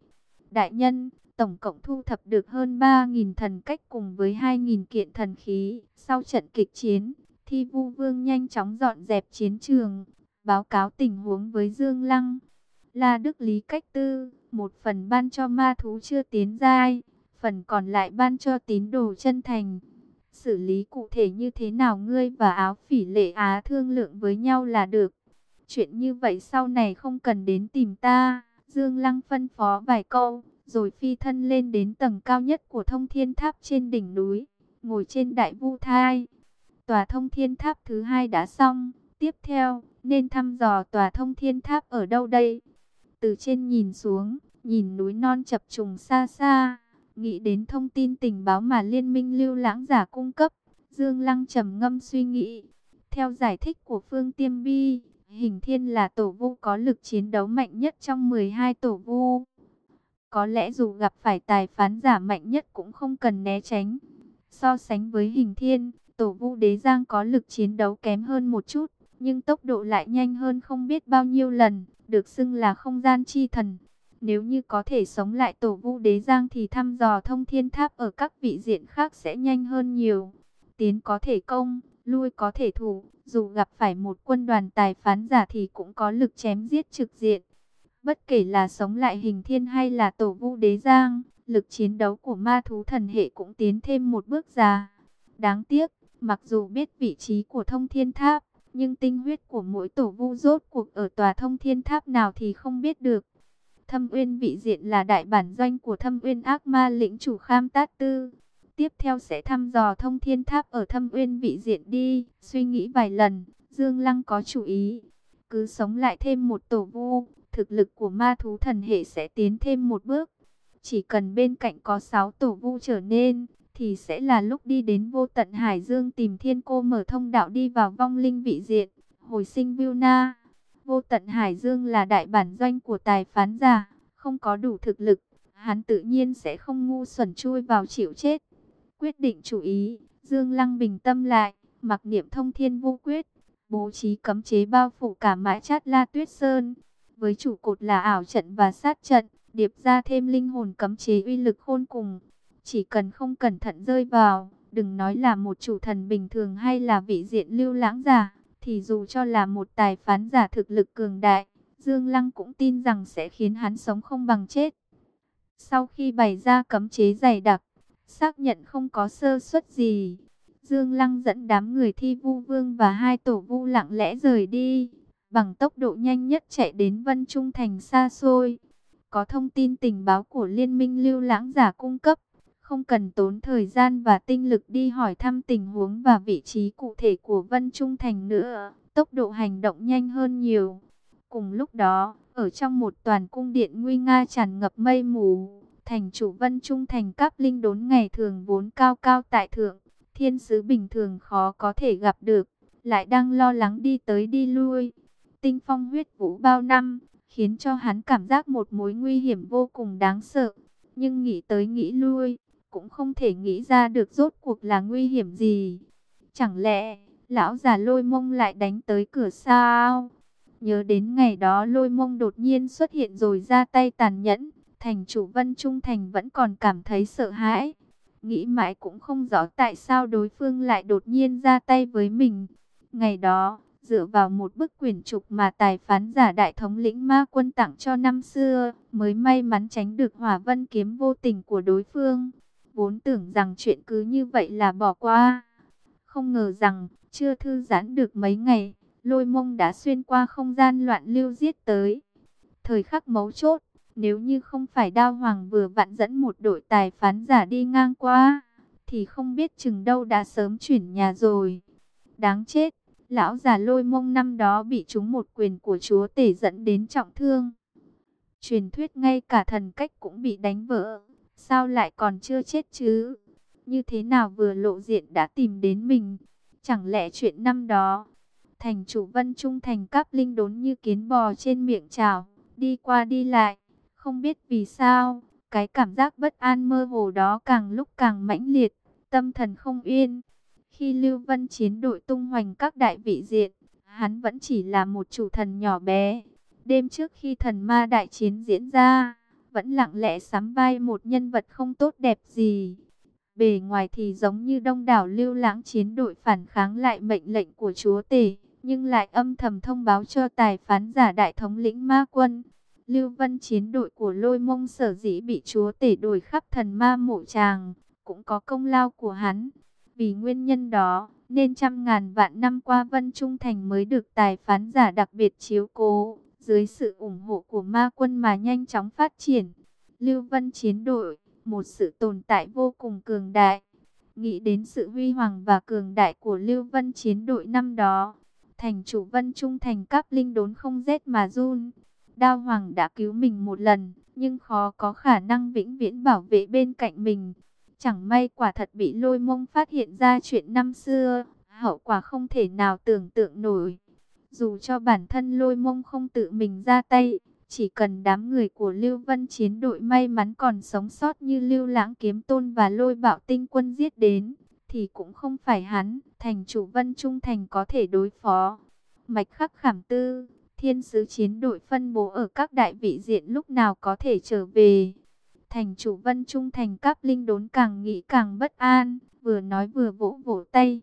Đại nhân, tổng cộng thu thập được hơn 3.000 thần cách cùng với 2.000 kiện thần khí. Sau trận kịch chiến, Thi Vu Vương nhanh chóng dọn dẹp chiến trường, báo cáo tình huống với Dương Lăng. La Đức Lý cách tư, một phần ban cho ma thú chưa tiến giai, phần còn lại ban cho tín đồ chân thành. Xử lý cụ thể như thế nào ngươi và áo phỉ lệ á thương lượng với nhau là được. Chuyện như vậy sau này không cần đến tìm ta. Dương Lăng phân phó vài câu, rồi phi thân lên đến tầng cao nhất của thông thiên tháp trên đỉnh núi, ngồi trên đại vu thai. Tòa thông thiên tháp thứ hai đã xong, tiếp theo, nên thăm dò tòa thông thiên tháp ở đâu đây? Từ trên nhìn xuống, nhìn núi non chập trùng xa xa, nghĩ đến thông tin tình báo mà liên minh lưu lãng giả cung cấp. Dương Lăng trầm ngâm suy nghĩ. Theo giải thích của Phương Tiêm Bi, Hình Thiên là tổ vu có lực chiến đấu mạnh nhất trong 12 tổ vu. Có lẽ dù gặp phải tài phán giả mạnh nhất cũng không cần né tránh. So sánh với Hình Thiên, tổ vu đế giang có lực chiến đấu kém hơn một chút, nhưng tốc độ lại nhanh hơn không biết bao nhiêu lần, được xưng là không gian chi thần. Nếu như có thể sống lại tổ vu đế giang thì thăm dò thông thiên tháp ở các vị diện khác sẽ nhanh hơn nhiều. Tiến có thể công, lui có thể thủ, dù gặp phải một quân đoàn tài phán giả thì cũng có lực chém giết trực diện. Bất kể là sống lại hình thiên hay là tổ vu đế giang, lực chiến đấu của ma thú thần hệ cũng tiến thêm một bước già. Đáng tiếc, mặc dù biết vị trí của thông thiên tháp, nhưng tinh huyết của mỗi tổ vu rốt cuộc ở tòa thông thiên tháp nào thì không biết được. Thâm Uyên vị diện là đại bản doanh của Thâm Uyên ác ma lĩnh chủ Kham Tát Tư. Tiếp theo sẽ thăm dò thông thiên tháp ở Thâm Uyên vị diện đi. Suy nghĩ vài lần, Dương Lăng có chủ ý. Cứ sống lại thêm một tổ vu, thực lực của ma thú thần hệ sẽ tiến thêm một bước. Chỉ cần bên cạnh có 6 tổ vu trở nên, thì sẽ là lúc đi đến vô tận Hải Dương tìm thiên cô mở thông đạo đi vào vong linh vị diện, hồi sinh Vilna. Vô tận Hải Dương là đại bản doanh của tài phán giả, không có đủ thực lực, hắn tự nhiên sẽ không ngu xuẩn chui vào chịu chết. Quyết định chủ ý, Dương Lăng bình tâm lại, mặc niệm thông thiên vô quyết, bố trí cấm chế bao phủ cả mãi chát la tuyết sơn. Với chủ cột là ảo trận và sát trận, điệp ra thêm linh hồn cấm chế uy lực khôn cùng. Chỉ cần không cẩn thận rơi vào, đừng nói là một chủ thần bình thường hay là vị diện lưu lãng giả, thì dù cho là một tài phán giả thực lực cường đại, Dương Lăng cũng tin rằng sẽ khiến hắn sống không bằng chết. Sau khi bày ra cấm chế dày đặc, xác nhận không có sơ suất gì, Dương Lăng dẫn đám người thi vu vương và hai tổ vu lặng lẽ rời đi, bằng tốc độ nhanh nhất chạy đến Vân Trung Thành xa xôi. Có thông tin tình báo của Liên minh lưu lãng giả cung cấp, không cần tốn thời gian và tinh lực đi hỏi thăm tình huống và vị trí cụ thể của Vân Trung Thành nữa. Tốc độ hành động nhanh hơn nhiều. Cùng lúc đó, ở trong một toàn cung điện nguy nga tràn ngập mây mù, thành chủ Vân Trung Thành Cáp Linh đốn ngày thường vốn cao cao tại thượng, thiên sứ bình thường khó có thể gặp được, lại đang lo lắng đi tới đi lui. Tinh phong huyết vũ bao năm, khiến cho hắn cảm giác một mối nguy hiểm vô cùng đáng sợ. Nhưng nghĩ tới nghĩ lui, cũng không thể nghĩ ra được rốt cuộc là nguy hiểm gì. Chẳng lẽ, lão già lôi mông lại đánh tới cửa sao? Nhớ đến ngày đó lôi mông đột nhiên xuất hiện rồi ra tay tàn nhẫn, thành chủ Vân Trung Thành vẫn còn cảm thấy sợ hãi. Nghĩ mãi cũng không rõ tại sao đối phương lại đột nhiên ra tay với mình. Ngày đó, dựa vào một bức quyển trục mà tài phán giả đại thống lĩnh ma quân tặng cho năm xưa, mới may mắn tránh được hỏa vân kiếm vô tình của đối phương. Vốn tưởng rằng chuyện cứ như vậy là bỏ qua. Không ngờ rằng, chưa thư giãn được mấy ngày, lôi mông đã xuyên qua không gian loạn lưu giết tới. Thời khắc mấu chốt, nếu như không phải đao hoàng vừa vặn dẫn một đội tài phán giả đi ngang qua, thì không biết chừng đâu đã sớm chuyển nhà rồi. Đáng chết, lão già lôi mông năm đó bị trúng một quyền của chúa tể dẫn đến trọng thương. Truyền thuyết ngay cả thần cách cũng bị đánh vỡ. Sao lại còn chưa chết chứ? như thế nào vừa lộ diện đã tìm đến mình. Chẳng lẽ chuyện năm đó, thành chủ Vân Trung thành cáp linh đốn như kiến bò trên miệng trào đi qua đi lại, không biết vì sao, cái cảm giác bất an mơ hồ đó càng lúc càng mãnh liệt, tâm thần không yên. Khi Lưu Vân chiến đội tung hoành các đại vị diện, hắn vẫn chỉ là một chủ thần nhỏ bé. Đêm trước khi thần ma đại chiến diễn ra, vẫn lặng lẽ sắm vai một nhân vật không tốt đẹp gì. Bề ngoài thì giống như đông đảo lưu lãng chiến đội phản kháng lại mệnh lệnh của chúa tể, nhưng lại âm thầm thông báo cho tài phán giả đại thống lĩnh ma quân. Lưu Vân chiến đội của lôi mông sở dĩ bị chúa tể đổi khắp thần ma mộ tràng, cũng có công lao của hắn. Vì nguyên nhân đó, nên trăm ngàn vạn năm qua Vân Trung Thành mới được tài phán giả đặc biệt chiếu cố, dưới sự ủng hộ của ma quân mà nhanh chóng phát triển. Lưu Vân chiến đội, một sự tồn tại vô cùng cường đại. Nghĩ đến sự huy hoàng và cường đại của Lưu Vân chiến đội năm đó, thành chủ Vân Trung Thành cáp linh đốn không rét mà run. Đao Hoàng đã cứu mình một lần, nhưng khó có khả năng vĩnh viễn bảo vệ bên cạnh mình. Chẳng may quả thật bị lôi mông phát hiện ra chuyện năm xưa, hậu quả không thể nào tưởng tượng nổi. Dù cho bản thân lôi mông không tự mình ra tay, chỉ cần đám người của Lưu Vân chiến đội may mắn còn sống sót như Lưu Lãng Kiếm Tôn và lôi bạo tinh quân giết đến, thì cũng không phải hắn, thành chủ Vân Trung Thành có thể đối phó. Mạch khắc khảm tư, thiên sứ chiến đội phân bố ở các đại vị diện lúc nào có thể trở về. Thành chủ Vân Trung Thành cáp linh đốn càng nghĩ càng bất an, vừa nói vừa vỗ vỗ tay.